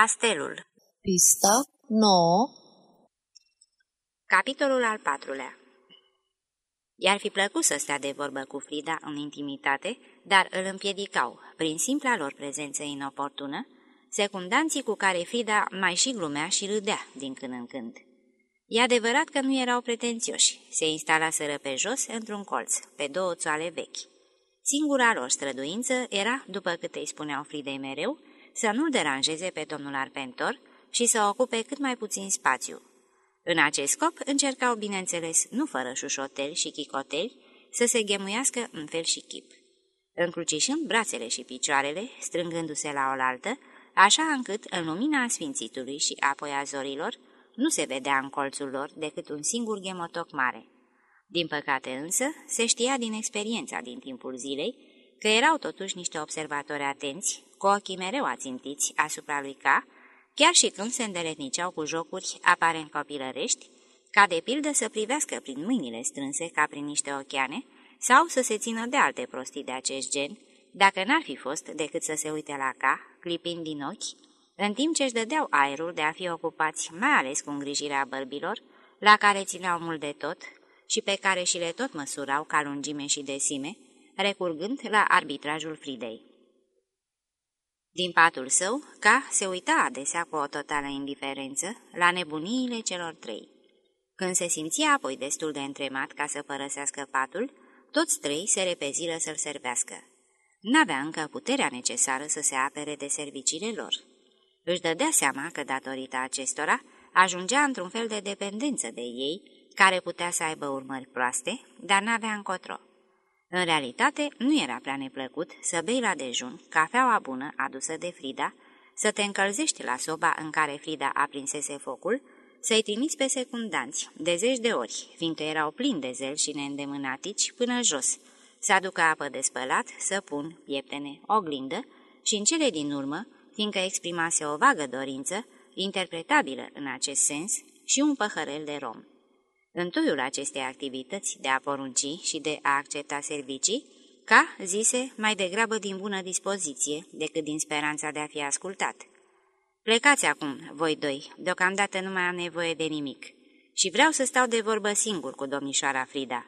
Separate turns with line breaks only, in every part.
Castelul
Pista 9
Capitolul al patrulea I-ar fi plăcut să stea de vorbă cu Frida în intimitate, dar îl împiedicau, prin simpla lor prezență inoportună, secundanții cu care Frida mai și glumea și râdea din când în când. E adevărat că nu erau pretențioși, se instalaseră pe jos, într-un colț, pe două țoale vechi. Singura lor străduință era, după cât îi spuneau Fridei mereu, să nu-l deranjeze pe domnul Arpentor și să ocupe cât mai puțin spațiu. În acest scop încercau, bineînțeles, nu fără șușoteli și chicoteli, să se ghemuiască în fel și chip. Încrucișând brațele și picioarele, strângându-se la oaltă, așa încât, în lumina sfințitului și apoi a zorilor, nu se vedea în colțul lor decât un singur ghemotoc mare. Din păcate însă, se știa din experiența din timpul zilei că erau totuși niște observatori atenți, cu ochii mereu ațintiți asupra lui K, chiar și când se îndeletniceau cu jocuri aparent copilărești, ca de pildă să privească prin mâinile strânse ca prin niște ocheane, sau să se țină de alte prostii de acest gen, dacă n-ar fi fost decât să se uite la K, clipind din ochi, în timp ce își dădeau aerul de a fi ocupați mai ales cu îngrijirea bărbilor, la care țineau mult de tot și pe care și le tot măsurau ca lungime și desime, recurgând la arbitrajul Fridei. Din patul său, ca se uita adesea cu o totală indiferență la nebuniile celor trei. Când se simțea apoi destul de întremat ca să părăsească patul, toți trei se repeziră să-l servească. N-avea încă puterea necesară să se apere de serviciile lor. Își dădea seama că, datorită acestora, ajungea într-un fel de dependență de ei, care putea să aibă urmări proaste, dar n-avea încotro. În realitate, nu era prea neplăcut să bei la dejun cafeaua bună adusă de Frida, să te încălzești la soba în care Frida aprinsese focul, să-i trimiți pe secundanți, de zeci de ori, fiindcă erau plini de zel și neîndemânatici, până jos, să aducă apă de spălat, săpun, pieptene, oglindă și, în cele din urmă, fiindcă exprimase o vagă dorință, interpretabilă în acest sens, și un păhărel de rom. În toiul acestei activități de a porunci și de a accepta servicii, ca, zise, mai degrabă din bună dispoziție decât din speranța de a fi ascultat. Plecați acum, voi doi, deocamdată nu mai am nevoie de nimic și vreau să stau de vorbă singur cu domnișoara Frida.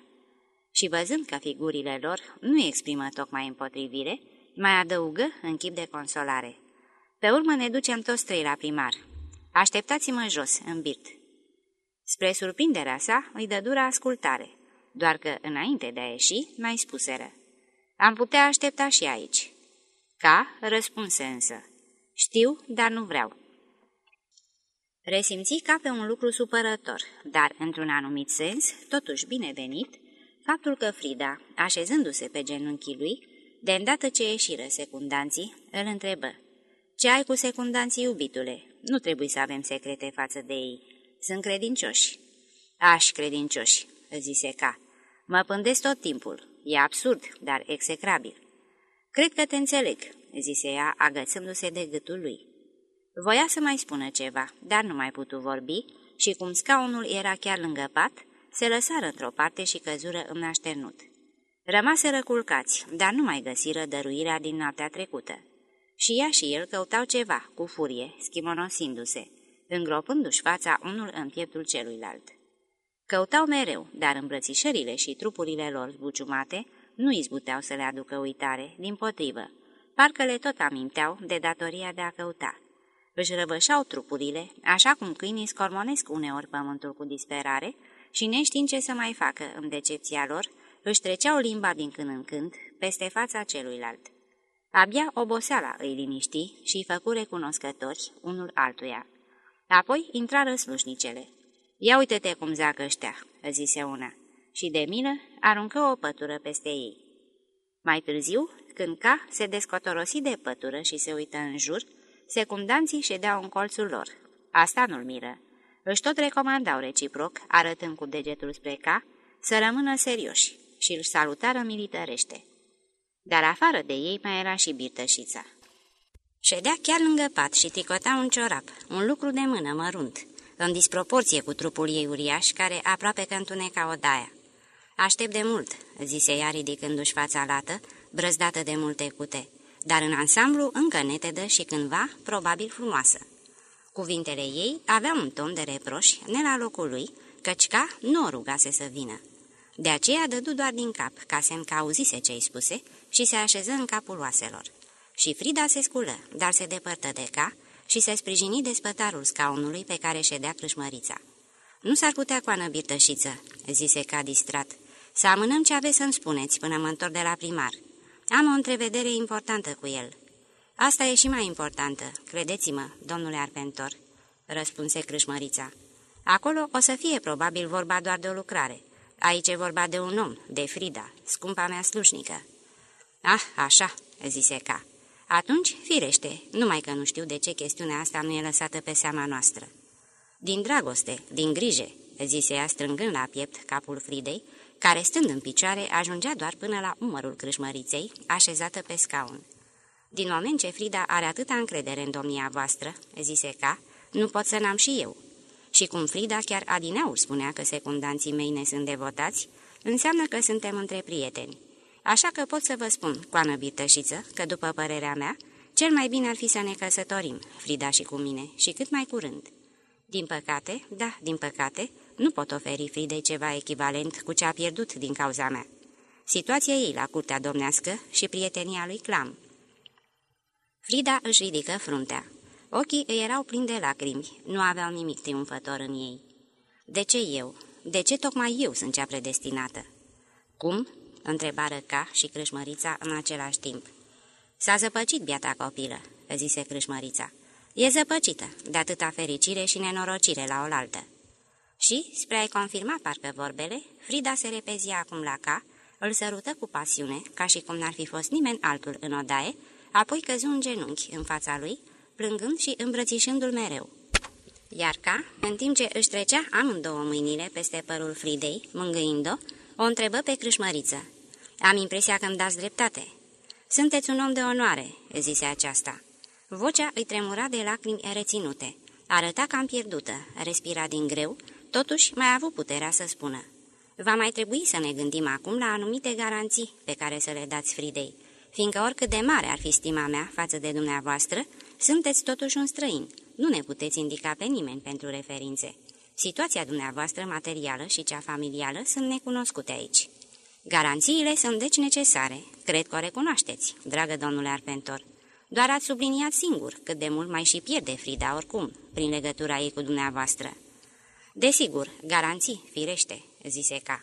Și văzând că figurile lor nu exprimă tocmai împotrivire, mai adăugă în chip de consolare. Pe urmă ne ducem toți trei la primar. Așteptați-mă jos, în birt. Spre surprinderea sa, îi dă dura ascultare, doar că, înainte de a ieși, mai spuseră. Am putea aștepta și aici. Ca, răspunse însă. Știu, dar nu vreau. Resimți ca pe un lucru supărător, dar, într-un anumit sens, totuși binevenit, faptul că Frida, așezându-se pe genunchii lui, de îndată ce ieșiră secundanții, îl întrebă. Ce ai cu secundanții, iubitule? Nu trebuie să avem secrete față de ei. Sunt credincioși." Aș, credincioși," zise ca. Mă pândesc tot timpul. E absurd, dar execrabil." Cred că te înțeleg," zise ea, agățându-se de gâtul lui. Voia să mai spună ceva, dar nu mai putu vorbi și cum scaunul era chiar lângă pat, se lăsară într-o parte și căzură în așternut. Rămaseră culcați, dar nu mai găsiră dăruirea din noaptea trecută. Și ea și el căutau ceva, cu furie, schimonosindu-se îngropându-și fața unul în pieptul celuilalt. Căutau mereu, dar îmbrățișările și trupurile lor zbuciumate nu izbuteau să le aducă uitare, din potrivă. Parcă le tot aminteau de datoria de a căuta. Își răvășau trupurile, așa cum câinii scormonesc uneori pământul cu disperare și neștiind ce să mai facă în decepția lor, își treceau limba din când în când peste fața celuilalt. Abia oboseala îi liniști și îi făcu recunoscători unul altuia. Apoi intrară slușnicele. Ia uite-te cum zacă ăștia," zise una, și de mină aruncă o pătură peste ei. Mai târziu, când ca se descotorosi de pătură și se uită în jur, secundanții ședeau în colțul lor. Asta nu-l miră. Își tot recomandau reciproc, arătând cu degetul spre ca, să rămână serioși și îl salutară militărește. Dar afară de ei mai era și birtășița. Ședea chiar lângă pat și ticota un ciorap, un lucru de mână mărunt, în disproporție cu trupul ei uriaș, care aproape că întuneca o daia. Aștept de mult," zise ea ridicându-și fața lată, brăzdată de multe cute, dar în ansamblu încă netedă și cândva, probabil frumoasă. Cuvintele ei aveau un ton de reproș, ne la locul lui, căci ca nu o rugase să vină. De aceea dădu doar din cap, ca semn că auzise ce-i spuse, și se așeză în capul oaselor. Și Frida se sculă, dar se depărtă de ca și se sprijini de spătarul scaunului pe care ședea crâșmărița. Nu s-ar putea coană birtășiță," zise ca distrat. Să amânăm ce aveți să-mi spuneți până mă întorc de la primar. Am o întrevedere importantă cu el." Asta e și mai importantă, credeți-mă, domnule Arpentor," răspunse crâșmărița. Acolo o să fie probabil vorba doar de o lucrare. Aici e vorba de un om, de Frida, scumpa mea slușnică." Ah, așa," zise ca. Atunci, firește, numai că nu știu de ce chestiunea asta nu e lăsată pe seama noastră." Din dragoste, din grijă," zise ea strângând la piept capul Fridei, care, stând în picioare, ajungea doar până la umărul crâșmăriței, așezată pe scaun. Din moment ce Frida are atâta încredere în domnia voastră," zise ca, nu pot să n-am și eu." Și cum Frida chiar adineaur spunea că secundanții mei ne sunt devotați, înseamnă că suntem între prieteni. Așa că pot să vă spun, coană birtășiță, că, după părerea mea, cel mai bine ar fi să ne căsătorim, Frida și cu mine, și cât mai curând. Din păcate, da, din păcate, nu pot oferi Fridei ceva echivalent cu ce a pierdut din cauza mea. Situația ei la curtea domnească și prietenia lui Clam. Frida își ridică fruntea. Ochii îi erau plini de lacrimi, nu aveau nimic triumfător în ei. De ce eu? De ce tocmai eu sunt cea predestinată? Cum? Întrebară ca și crâșmărița în același timp. S-a zăpăcit biata copilă, zise crâșmărița. E zăpăcită, de atâta fericire și nenorocire la oaltă. Și, spre a-i confirma parcă vorbele, Frida se repezia acum la ca, îl sărută cu pasiune, ca și cum n-ar fi fost nimeni altul în odaie, apoi căzu în genunchi în fața lui, plângând și îmbrățișându-l mereu. Iar ca, în timp ce își trecea amândouă mâinile peste părul Fridei, mângâind-o, o întrebă pe crâșmăriță. Am impresia că îmi dați dreptate." Sunteți un om de onoare," zise aceasta. Vocea îi tremura de lacrimi reținute. Arăta cam pierdută, respira din greu, totuși mai a avut puterea să spună. Va mai trebui să ne gândim acum la anumite garanții pe care să le dați Fridei, fiindcă oricât de mare ar fi stima mea față de dumneavoastră, sunteți totuși un străin. Nu ne puteți indica pe nimeni pentru referințe. Situația dumneavoastră materială și cea familială sunt necunoscute aici. Garanțiile sunt deci necesare. Cred că o recunoașteți, dragă domnule Arpentor. Doar ați subliniat singur cât de mult mai și pierde Frida oricum, prin legătura ei cu dumneavoastră. Desigur, garanții, firește, zise ca.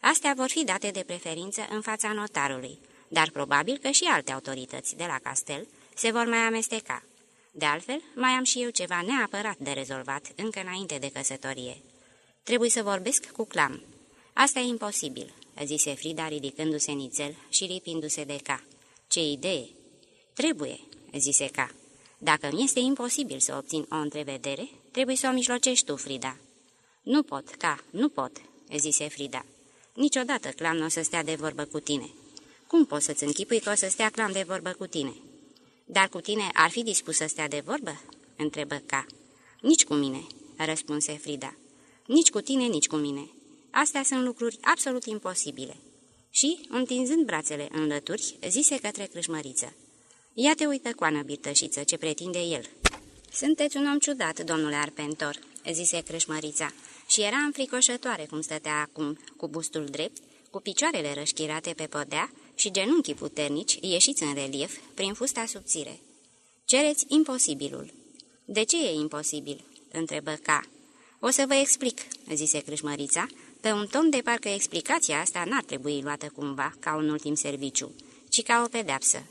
Astea vor fi date de preferință în fața notarului, dar probabil că și alte autorități de la castel se vor mai amesteca. De altfel, mai am și eu ceva neapărat de rezolvat încă înainte de căsătorie. Trebuie să vorbesc cu Clam. Asta e imposibil, zise Frida ridicându-se nițel și lipindu-se de ca. Ce idee! Trebuie, zise ca. Dacă mi este imposibil să obțin o întrevedere, trebuie să o mijlocești tu, Frida. Nu pot, ca, nu pot, zise Frida. Niciodată Clam nu o să stea de vorbă cu tine. Cum poți să-ți închipui că o să stea Clam de vorbă cu tine? Dar cu tine ar fi dispus să stea de vorbă? întrebă ca. Nici cu mine, răspunse Frida. Nici cu tine, nici cu mine. Astea sunt lucruri absolut imposibile. Și, întinzând brațele în lături, zise către crâșmăriță. Ia te uită, coană birtășiță, ce pretinde el. Sunteți un om ciudat, domnule Arpentor, zise crâșmărița, și era înfricoșătoare cum stătea acum, cu bustul drept, cu picioarele rășchirate pe podea și genunchii puternici, ieșiți în relief, prin fusta subțire. Cereți imposibilul. De ce e imposibil? întrebă ca. O să vă explic, zise crâșmărița, pe un ton de parcă explicația asta n-ar trebui luată cumva ca un ultim serviciu, ci ca o pedeapsă.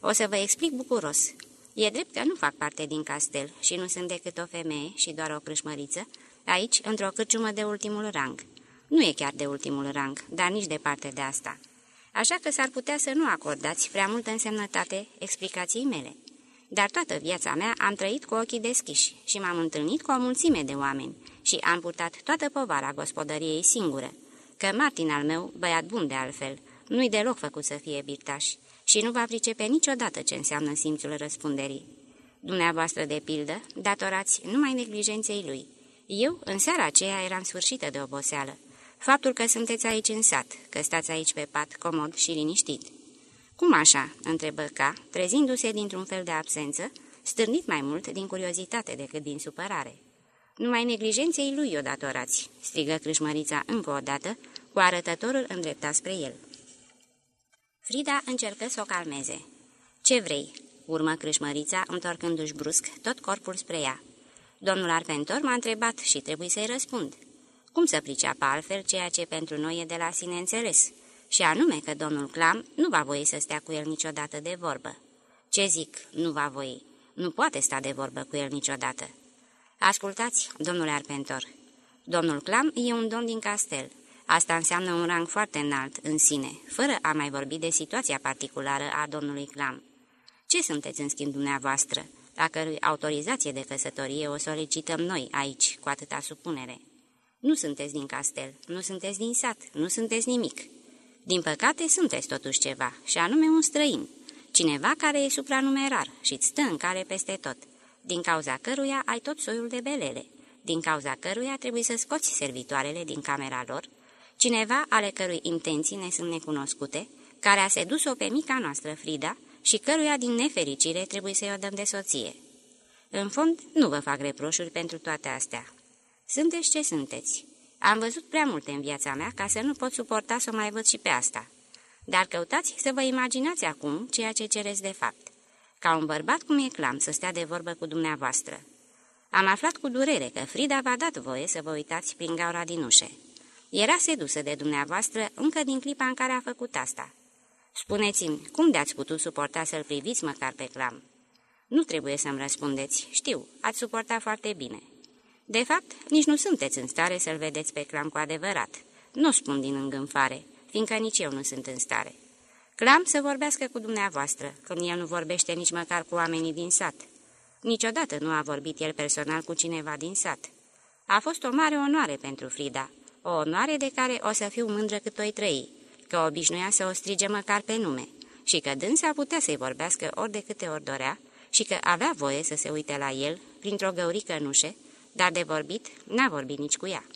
O să vă explic bucuros. E drept că nu fac parte din castel și nu sunt decât o femeie și doar o crâșmăriță, aici, într-o cârciumă de ultimul rang. Nu e chiar de ultimul rang, dar nici departe de asta. Așa că s-ar putea să nu acordați prea multă însemnătate explicației mele. Dar toată viața mea am trăit cu ochii deschiși și m-am întâlnit cu o mulțime de oameni și am purtat toată povara gospodăriei singură, că Martin al meu, băiat bun de altfel, nu-i deloc făcut să fie birtaș și nu va pricepe niciodată ce înseamnă simțul răspunderii. Dumneavoastră, de pildă, datorați numai neglijenței lui. Eu, în seara aceea, eram sfârșită de oboseală. Faptul că sunteți aici în sat, că stați aici pe pat, comod și liniștit. Cum așa?" întrebă ca, trezindu-se dintr-un fel de absență, stârnit mai mult din curiozitate decât din supărare. Numai neglijenței lui o datorați, strigă crâșmărița încă o dată, cu arătătorul îndreptat spre el. Frida încercă să o calmeze. Ce vrei?" urmă crâșmărița, întorcându-și brusc tot corpul spre ea. Domnul Arpentor m-a întrebat și trebuie să-i răspund. Cum să priceapă altfel ceea ce pentru noi e de la sine înțeles? Și anume că domnul Clam nu va voi să stea cu el niciodată de vorbă. Ce zic, nu va voi? Nu poate sta de vorbă cu el niciodată. Ascultați, domnule Arpentor. Domnul Clam e un domn din castel. Asta înseamnă un rang foarte înalt în sine, fără a mai vorbi de situația particulară a domnului Clam. Ce sunteți, în schimb, dumneavoastră, la cărui autorizație de căsătorie o solicităm noi aici, cu atâta supunere? Nu sunteți din castel, nu sunteți din sat, nu sunteți nimic. Din păcate, sunteți totuși ceva, și anume un străin, cineva care e supranumerar și îți stă în care peste tot, din cauza căruia ai tot soiul de belele, din cauza căruia trebuie să scoți servitoarele din camera lor, cineva ale cărui intenții ne sunt necunoscute, care a sedus-o pe mica noastră Frida și căruia din nefericire trebuie să-i o dăm de soție. În fond, nu vă fac reproșuri pentru toate astea. Sunteți ce sunteți. Am văzut prea multe în viața mea ca să nu pot suporta să o mai văd și pe asta. Dar căutați să vă imaginați acum ceea ce cereți de fapt. Ca un bărbat cum e clam să stea de vorbă cu dumneavoastră. Am aflat cu durere că Frida v-a dat voie să vă uitați prin gaura din ușe. Era sedusă de dumneavoastră încă din clipa în care a făcut asta. Spuneți-mi, cum de-ați putut suporta să-l priviți măcar pe clam? Nu trebuie să-mi răspundeți, știu, ați suportat foarte bine. De fapt, nici nu sunteți în stare să-l vedeți pe clam cu adevărat. Nu spun din îngânfare, fiindcă nici eu nu sunt în stare. Clam să vorbească cu dumneavoastră, când el nu vorbește nici măcar cu oamenii din sat. Niciodată nu a vorbit el personal cu cineva din sat. A fost o mare onoare pentru Frida, o onoare de care o să fiu mândră cât o trăi, că obișnuia să o strige măcar pe nume și că dânsa putea să-i vorbească ori de câte ori dorea și că avea voie să se uite la el printr-o găurică nușe, dar de vorbit n-a vorbit nici cu ea.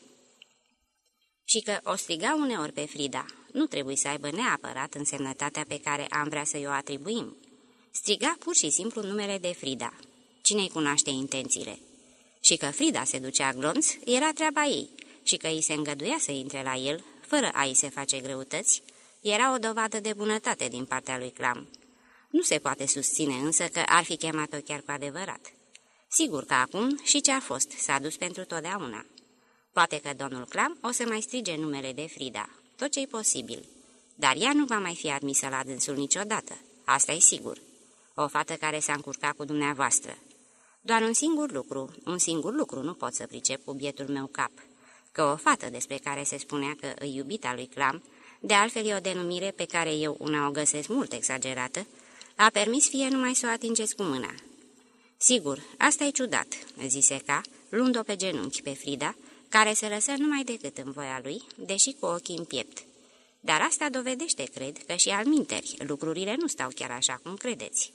Și că o striga uneori pe Frida, nu trebuie să aibă neapărat însemnătatea pe care am vrea să-i o atribuim. Striga pur și simplu numele de Frida. Cine-i cunoaște intențiile? Și că Frida se ducea glonț, era treaba ei, și că îi se îngăduia să intre la el, fără a-i se face greutăți, era o dovadă de bunătate din partea lui Clam. Nu se poate susține însă că ar fi chemat-o chiar cu adevărat. Sigur că acum și ce a fost s-a dus pentru totdeauna. Poate că domnul Clam o să mai strige numele de Frida, tot ce-i posibil, dar ea nu va mai fi admisă la dânsul niciodată, asta e sigur. O fată care s-a încurcat cu dumneavoastră. Doar un singur lucru, un singur lucru nu pot să pricep cu bietul meu cap, că o fată despre care se spunea că îi iubita lui Clam, de altfel e o denumire pe care eu una o găsesc mult exagerată, a permis fie numai să o atingeți cu mâna. Sigur, asta e ciudat, zise ca, luând-o pe genunchi pe Frida, care se lăsă numai decât în voia lui, deși cu ochii în piept. Dar asta dovedește, cred, că și al minteri lucrurile nu stau chiar așa cum credeți.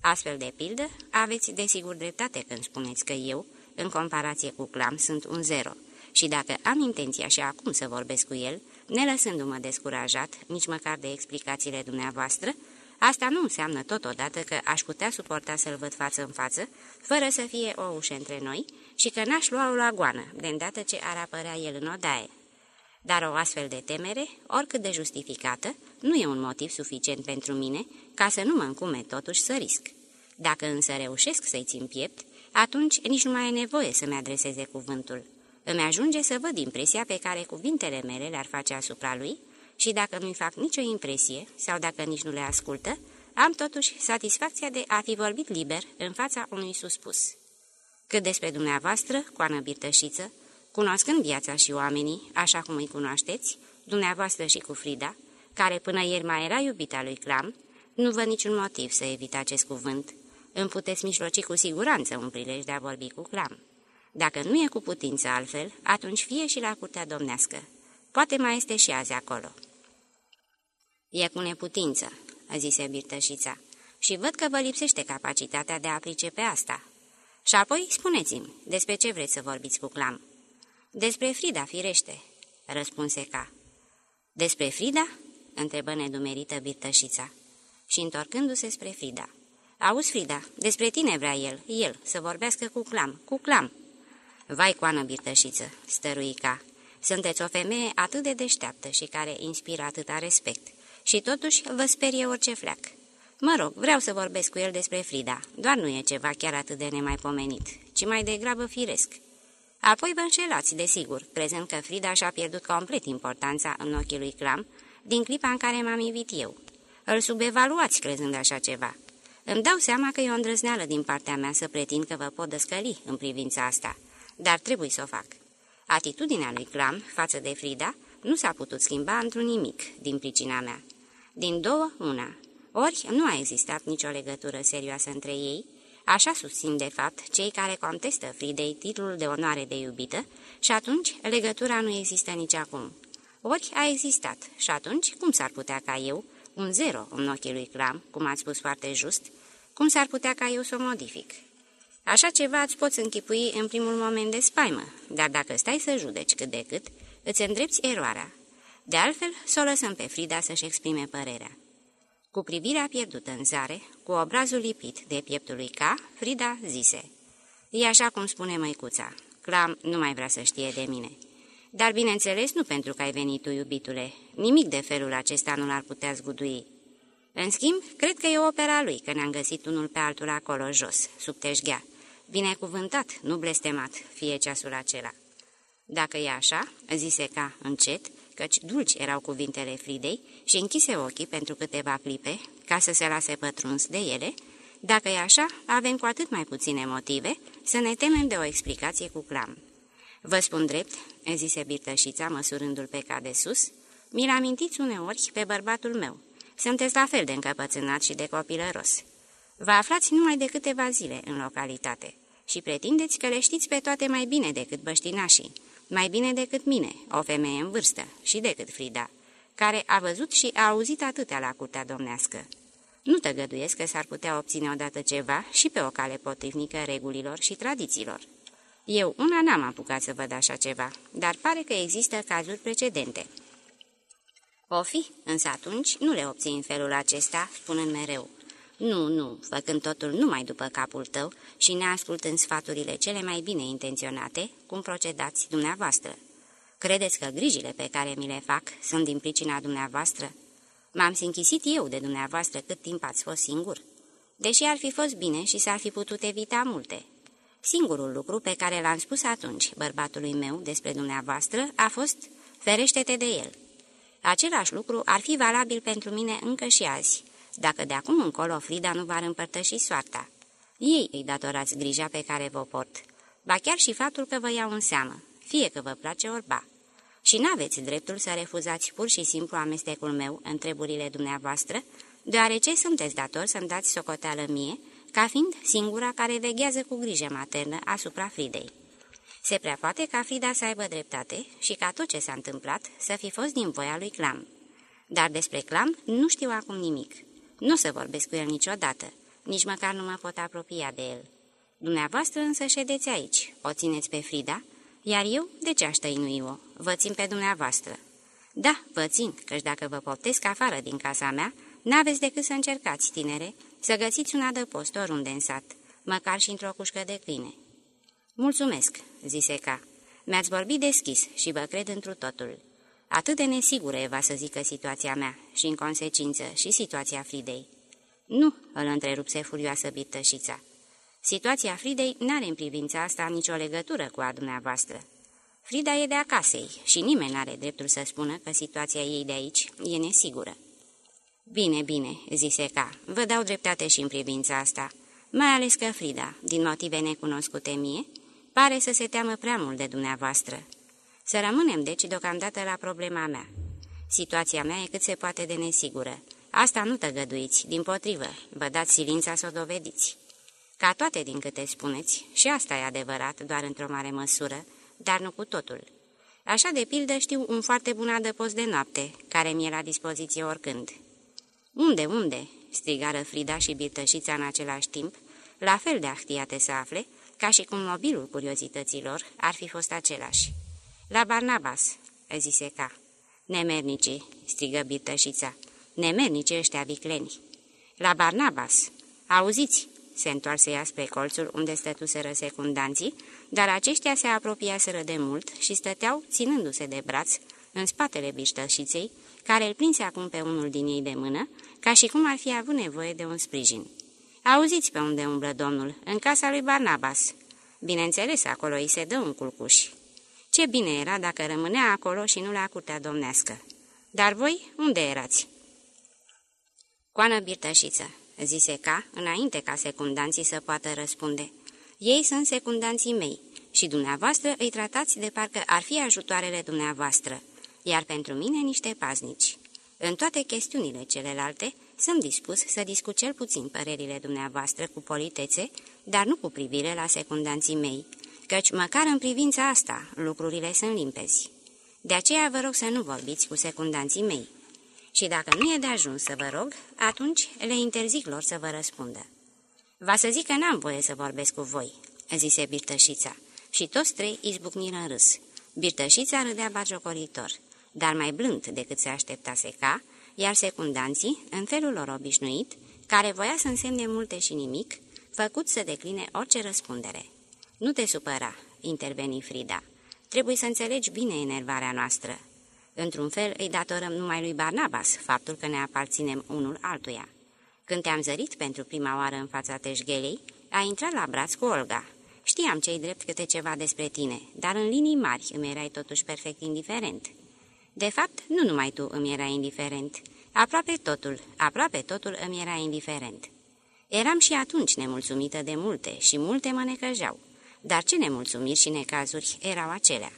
Astfel de pildă, aveți desigur dreptate când spuneți că eu, în comparație cu Clam, sunt un zero, și dacă am intenția și acum să vorbesc cu el, ne lăsându-mă descurajat, nici măcar de explicațiile dumneavoastră, asta nu înseamnă totodată că aș putea suporta să-l văd față în față, fără să fie o ușă între noi, și că n-aș lua-o la goană, de îndată ce ar apărea el în odaie. Dar o astfel de temere, oricât de justificată, nu e un motiv suficient pentru mine ca să nu mă încume totuși să risc. Dacă însă reușesc să-i țin piept, atunci nici nu mai e nevoie să-mi adreseze cuvântul. Îmi ajunge să văd impresia pe care cuvintele mele le-ar face asupra lui și dacă nu-i fac nicio impresie sau dacă nici nu le ascultă, am totuși satisfacția de a fi vorbit liber în fața unui suspus. Cât despre dumneavoastră, coană birtășiță, cunoscând viața și oamenii, așa cum îi cunoașteți, dumneavoastră și cu Frida, care până ieri mai era iubita lui Clam, nu văd niciun motiv să evit acest cuvânt. Îmi puteți mijloci cu siguranță un prilej de a vorbi cu Clam. Dacă nu e cu putință altfel, atunci fie și la curtea domnească. Poate mai este și azi acolo. E cu neputință, zise birtășița, și văd că vă lipsește capacitatea de a pricepe asta. Și apoi spuneți-mi, despre ce vreți să vorbiți cu Clam? Despre Frida, firește, răspunse ca. Despre Frida? întrebă nedumerită birtășița și întorcându-se spre Frida. Auzi, Frida, despre tine vrea el, el, să vorbească cu clam, cu clam. Vai, coană birtășiță, stăruica, sunteți o femeie atât de deșteaptă și care inspiră atâta respect. Și totuși vă sperie orice fleac. Mă rog, vreau să vorbesc cu el despre Frida, doar nu e ceva chiar atât de nemaipomenit, ci mai degrabă firesc. Apoi vă înșelați, desigur, crezând că Frida și-a pierdut complet importanța în ochii lui Clam, din clipa în care m-am invit eu. Îl subevaluați crezând așa ceva. Îmi dau seama că e o îndrăzneală din partea mea să pretind că vă pot descăli în privința asta, dar trebuie să o fac. Atitudinea lui Clam față de Frida nu s-a putut schimba într-un nimic din pricina mea. Din două, una. Ori nu a existat nicio legătură serioasă între ei, așa susțin de fapt cei care contestă Fridei titlul de onoare de iubită și atunci legătura nu există nici acum. Ori a existat și atunci cum s-ar putea ca eu, un zero în ochii lui Clam, cum ați spus foarte just, cum s-ar putea ca eu să o modific? Așa ceva îți poți închipui în primul moment de spaimă, dar dacă stai să judeci cât de cât, îți îndrepți eroarea. De altfel, să o lăsăm pe Frida să-și exprime părerea. Cu privirea pierdută în zare, cu obrazul lipit de pieptul lui Ca, Frida zise, E așa cum spune măicuța, Clam nu mai vrea să știe de mine. Dar, bineînțeles, nu pentru că ai venit tu, iubitule. Nimic de felul acesta nu l-ar putea zgudui. În schimb, cred că e opera lui, că ne-am găsit unul pe altul acolo jos, sub teșghea. Binecuvântat, nu blestemat, fie ceasul acela. Dacă e așa, zise ca încet, căci dulci erau cuvintele Fridei și închise ochii pentru câteva clipe, ca să se lase pătruns de ele, dacă e așa, avem cu atât mai puține motive să ne temem de o explicație cu clam. Vă spun drept, zise birtășița, măsurându-l pe ca de sus, mi-l amintiți uneori pe bărbatul meu. Sunteți la fel de încăpățânat și de copilăros. Vă aflați numai de câteva zile în localitate și pretindeți că le știți pe toate mai bine decât băștinașii, mai bine decât mine, o femeie în vârstă, și decât Frida, care a văzut și a auzit atâtea la curtea domnească. Nu tăgăduiesc că s-ar putea obține odată ceva și pe o cale potrivnică regulilor și tradițiilor. Eu una n-am apucat să văd așa ceva, dar pare că există cazuri precedente. O fi, însă atunci nu le obții în felul acesta, spunând mereu. Nu, nu, făcând totul numai după capul tău și neascultând sfaturile cele mai bine intenționate, cum procedați dumneavoastră. Credeți că grijile pe care mi le fac sunt din pricina dumneavoastră? M-am sinchisit eu de dumneavoastră cât timp ați fost singur? Deși ar fi fost bine și s-ar fi putut evita multe. Singurul lucru pe care l-am spus atunci bărbatului meu despre dumneavoastră a fost, ferește-te de el. Același lucru ar fi valabil pentru mine încă și azi, dacă de acum încolo Frida nu va împărtăși soarta. Ei îi datorați grija pe care vă port, ba chiar și faptul că vă iau în seamă, fie că vă place orba. Și n-aveți dreptul să refuzați pur și simplu amestecul meu în treburile dumneavoastră, deoarece sunteți dator să-mi dați socoteală mie, ca fiind singura care veghează cu grijă maternă asupra Fridei. Se prea poate ca Frida să aibă dreptate și ca tot ce s-a întâmplat să fi fost din voia lui Clam. Dar despre Clam nu știu acum nimic. Nu o să vorbesc cu el niciodată, nici măcar nu mă pot apropia de el. Dumneavoastră însă ședeți aici, o țineți pe Frida, iar eu de ce aș tăinui-o? Vă țin pe dumneavoastră. Da, vă țin, căci dacă vă poptesc afară din casa mea, n-aveți decât să încercați, tinere, să găsiți un adăpost oriunde în sat, măcar și într-o cușcă de câine. Mulțumesc, zise ca. Mi-ați vorbit deschis și vă cred întru totul. Atât de nesigură e va să zică situația mea și, în consecință, și situația Fridei. Nu, îl întrerupse furioasă bitășița. Situația Fridei n-are în privința asta nicio legătură cu a dumneavoastră. Frida e de acasei și nimeni n-are dreptul să spună că situația ei de aici e nesigură. Bine, bine, zise ca, vă dau dreptate și în privința asta, mai ales că Frida, din motive necunoscute mie, pare să se teamă prea mult de dumneavoastră. Să rămânem, deci, deocamdată la problema mea. Situația mea e cât se poate de nesigură. Asta nu tăgăduiți, din potrivă, vă dați silința să o dovediți. Ca toate din câte spuneți, și asta e adevărat, doar într-o mare măsură, dar nu cu totul. Așa de pildă știu un foarte bun adăpost de noapte, care mi-e la dispoziție oricând. Unde, unde?" strigară Frida și Birtășița în același timp, la fel de ahtiate să afle, ca și cum mobilul curiozităților ar fi fost același. La Barnabas," zise ca. Nemernicii," strigă Birtășița, nemernicii ăștia vicleni. La Barnabas. Auziți!" se întoarse ea spre colțul unde stătuseră secundanții, dar aceștia se apropiaseră de mult și stăteau, ținându-se de braț, în spatele biștășiței, care îl prinse acum pe unul din ei de mână, ca și cum ar fi avut nevoie de un sprijin. Auziți pe unde umblă domnul, în casa lui Barnabas. Bineînțeles, acolo îi se dă un culcuș. Ce bine era dacă rămânea acolo și nu la curtea domnească. Dar voi, unde erați? Coană birtășiță, zise ca, înainte ca secundanții să poată răspunde. Ei sunt secundanții mei și dumneavoastră îi tratați de parcă ar fi ajutoarele dumneavoastră, iar pentru mine niște paznici. În toate chestiunile celelalte, sunt dispus să discut cel puțin părerile dumneavoastră cu politețe, dar nu cu privire la secundanții mei, căci măcar în privința asta lucrurile sunt limpezi. De aceea vă rog să nu vorbiți cu secundanții mei. Și dacă nu e de ajuns să vă rog, atunci le interzic lor să vă răspundă. Va să zic că n-am voie să vorbesc cu voi, zise Birtășița, și toți trei izbucniră în râs. Birtășița râdea bagiocoritor, dar mai blând decât se așteptase ca, iar secundanții, în felul lor obișnuit, care voia să însemne multe și nimic, făcut să decline orice răspundere. Nu te supăra, interveni Frida. Trebuie să înțelegi bine enervarea noastră. Într-un fel îi datorăm numai lui Barnabas faptul că ne aparținem unul altuia. Când te-am zărit pentru prima oară în fața teșghelei, ai intrat la braț cu Olga. Știam ce-i drept câte ceva despre tine, dar în linii mari îmi erai totuși perfect indiferent. De fapt, nu numai tu îmi erai indiferent. Aproape totul, aproape totul îmi era indiferent. Eram și atunci nemulțumită de multe și multe mă necăjeau. Dar ce nemulțumiri și necazuri erau acelea?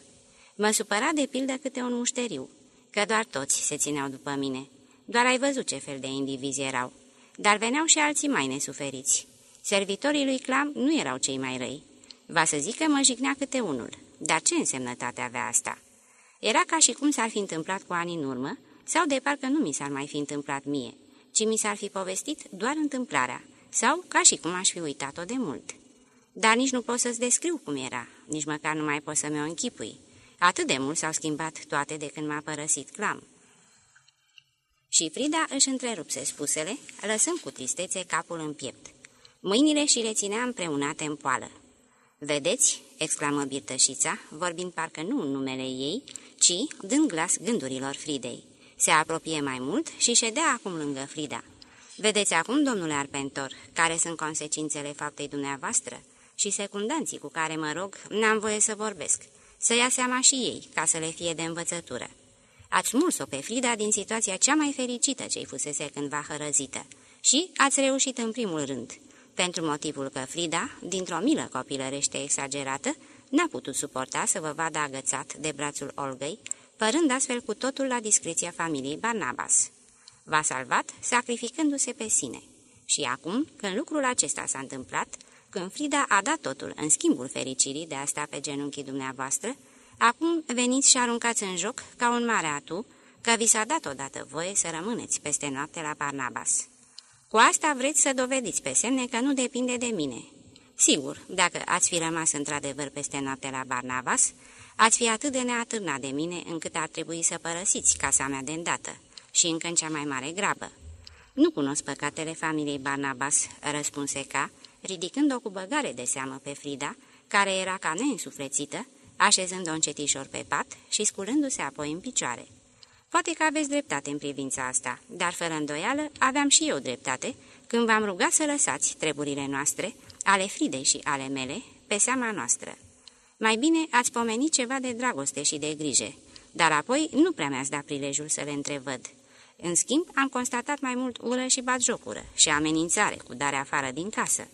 Mă supăra de pildă câte un mușteriu, că doar toți se țineau după mine. Doar ai văzut ce fel de indivizi erau. Dar veneau și alții mai nesuferiți. Servitorii lui Clam nu erau cei mai răi. Va să zic că mă jignea câte unul. Dar ce însemnătate avea asta? Era ca și cum s-ar fi întâmplat cu ani în urmă, sau de parcă nu mi s-ar mai fi întâmplat mie, ci mi s-ar fi povestit doar întâmplarea, sau ca și cum aș fi uitat-o de mult. Dar nici nu pot să-ți descriu cum era, nici măcar nu mai pot să mi-o închipui. Atât de mult s-au schimbat toate de când m-a părăsit clam. Și Frida își întrerupse spusele, lăsând cu tristețe capul în piept. Mâinile și le ținea împreunate în poală. Vedeți?" exclamă birtășița, vorbind parcă nu în numele ei, ci dând glas gândurilor Fridei. Se apropie mai mult și ședea acum lângă Frida. Vedeți acum, domnule Arpentor, care sunt consecințele faptei dumneavoastră și secundanții cu care mă rog, n-am voie să vorbesc, să ia seama și ei, ca să le fie de învățătură. Ați smuls-o pe Frida din situația cea mai fericită ce-i fusese cândva hărăzită și ați reușit în primul rând, pentru motivul că Frida, dintr-o milă copilărește exagerată, n-a putut suporta să vă vadă agățat de brațul Olgăi, părând astfel cu totul la discreția familiei Barnabas. V-a salvat sacrificându-se pe sine. Și acum, când lucrul acesta s-a întâmplat, când Frida a dat totul în schimbul fericirii de a sta pe genunchii dumneavoastră, acum veniți și aruncați în joc ca un mare atu, că vi s-a dat odată voie să rămâneți peste noapte la Barnabas. Cu asta vreți să dovediți pe semne că nu depinde de mine. Sigur, dacă ați fi rămas într-adevăr peste noapte la Barnabas, ați fi atât de neatârnat de mine încât ar trebui să părăsiți casa mea de îndată și încă în cea mai mare grabă. Nu cunosc păcatele familiei Barnabas, răspunse ca, ridicând-o cu băgare de seamă pe Frida, care era ca neînsuflețită, așezând-o încetișor pe pat și sculându-se apoi în picioare. Poate că aveți dreptate în privința asta, dar fără îndoială aveam și eu dreptate când v-am rugat să lăsați treburile noastre, ale Fridei și ale mele, pe seama noastră. Mai bine ați pomenit ceva de dragoste și de grijă, dar apoi nu prea mi-ați dat prilejul să le întrevăd. În schimb, am constatat mai mult ură și batjocură și amenințare cu dare afară din casă.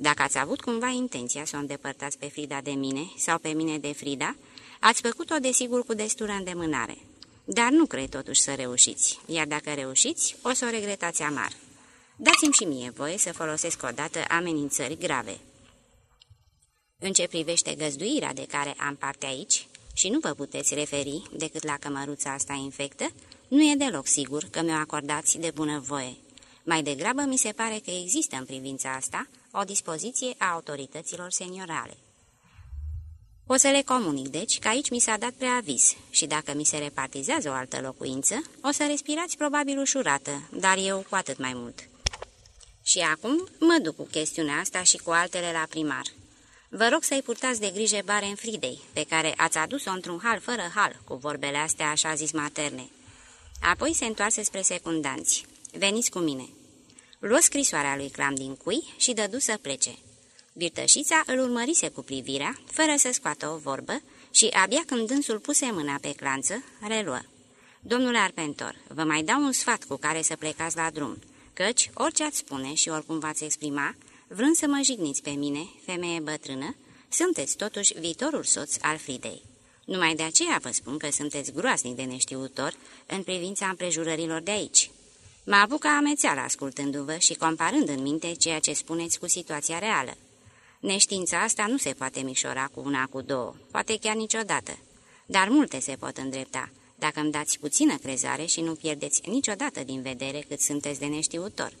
Dacă ați avut cumva intenția să o îndepărtați pe Frida de mine sau pe mine de Frida, ați făcut-o desigur cu destulă îndemânare. Dar nu cred totuși să reușiți, iar dacă reușiți, o să o regretați amar. Dați-mi și mie voie să folosesc odată amenințări grave. În ce privește găzduirea de care am parte aici, și nu vă puteți referi decât la cămăruța asta infectă, nu e deloc sigur că mi-o acordați de bună voie. Mai degrabă mi se pare că există în privința asta o dispoziție a autorităților seniorale. O să le comunic, deci, că aici mi s-a dat preavis și dacă mi se repartizează o altă locuință, o să respirați probabil ușurată, dar eu cu atât mai mult. Și acum mă duc cu chestiunea asta și cu altele la primar. Vă rog să-i purtați de grijă Baren Fridei, pe care ați adus-o într-un hal fără hal, cu vorbele astea așa zis materne. Apoi se întoarse spre secundanți. Veniți cu mine. Luă scrisoarea lui Clam din cui și dădu să plece. Birtășița îl urmărise cu privirea, fără să scoată o vorbă, și abia când dânsul puse mâna pe clanță, reluă. Domnule Arpentor, vă mai dau un sfat cu care să plecați la drum, căci orice ați spune și oricum v-ați exprima, vrând să mă jigniți pe mine, femeie bătrână, sunteți totuși viitorul soț al Fridei. Numai de aceea vă spun că sunteți groaznic de neștiutor în privința împrejurărilor de aici. Mă apucă amețeală ascultându-vă și comparând în minte ceea ce spuneți cu situația reală. Neștiința asta nu se poate mișora cu una, cu două, poate chiar niciodată. Dar multe se pot îndrepta, dacă îmi dați puțină crezare și nu pierdeți niciodată din vedere cât sunteți de neștiutor.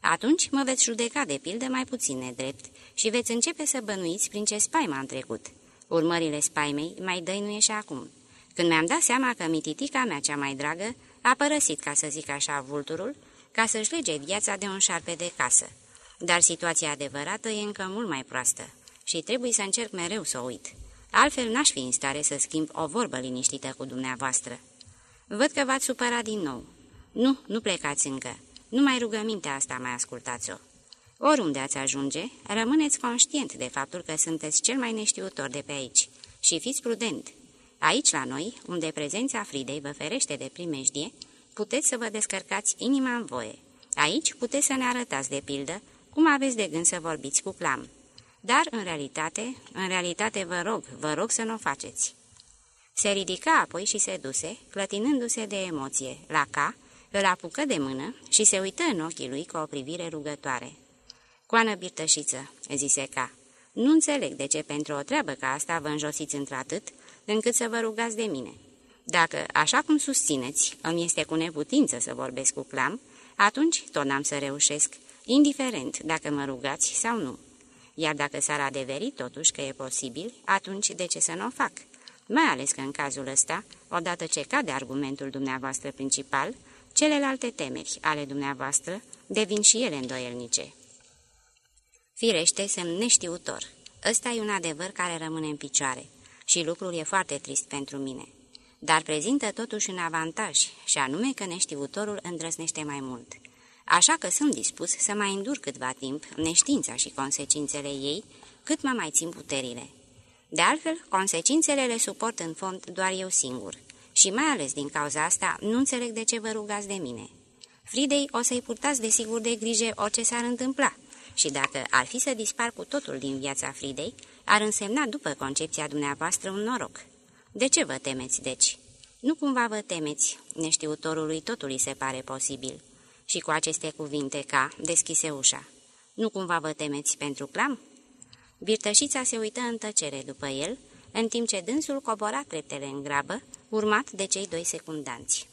Atunci mă veți judeca de pildă mai puțin nedrept și veți începe să bănuiți prin ce spaimă am trecut. Urmările spaimei mai dăinuie și acum. Când mi-am dat seama că mititica mea cea mai dragă a părăsit, ca să zic așa, vulturul, ca să-și lege viața de un șarpe de casă. Dar situația adevărată e încă mult mai proastă și trebuie să încerc mereu să o uit. Altfel n-aș fi în stare să schimb o vorbă liniștită cu dumneavoastră. Văd că v-ați supărat din nou. Nu, nu plecați încă. Numai rugămintea asta mai ascultați-o. Oriunde ați ajunge, rămâneți conștient de faptul că sunteți cel mai neștiutor de pe aici și fiți prudent. Aici, la noi, unde prezența Fridei vă ferește de primejdie, puteți să vă descărcați inima în voie. Aici puteți să ne arătați, de pildă, cum aveți de gând să vorbiți cu clam. Dar, în realitate, în realitate vă rog, vă rog să nu o faceți. Se ridica apoi și se duse, clătinându-se de emoție, la ca, îl apucă de mână și se uită în ochii lui cu o privire rugătoare. Coană birtășiță, zise ca, nu înțeleg de ce pentru o treabă ca asta vă înjosiți într-atât, încât să vă rugați de mine. Dacă, așa cum susțineți, îmi este cu neputință să vorbesc cu clam, atunci tot n-am să reușesc, indiferent dacă mă rugați sau nu. Iar dacă s-ar adeveri totuși că e posibil, atunci de ce să nu o fac? Mai ales că în cazul ăsta, odată ce cade argumentul dumneavoastră principal, celelalte temeri ale dumneavoastră devin și ele îndoielnice. Firește, sunt neștiutor. Ăsta e un adevăr care rămâne în picioare și lucrul e foarte trist pentru mine. Dar prezintă totuși un avantaj, și anume că neștiutorul îndrăznește mai mult. Așa că sunt dispus să mai îndur câtva timp neștiința și consecințele ei, cât mă mai țin puterile. De altfel, consecințele le suport în fond doar eu singur și mai ales din cauza asta nu înțeleg de ce vă rugați de mine. Fridei o să-i purtați desigur de grijă orice s-ar întâmpla și dacă ar fi să dispar cu totul din viața Fridei, ar însemna după concepția dumneavoastră un noroc. De ce vă temeți, deci? Nu cumva vă temeți, neștiutorului totul îi se pare posibil. Și cu aceste cuvinte ca deschise ușa. Nu cumva vă temeți pentru clam? Birtășița se uită în tăcere după el, în timp ce dânsul cobora treptele în grabă, urmat de cei doi secundanți.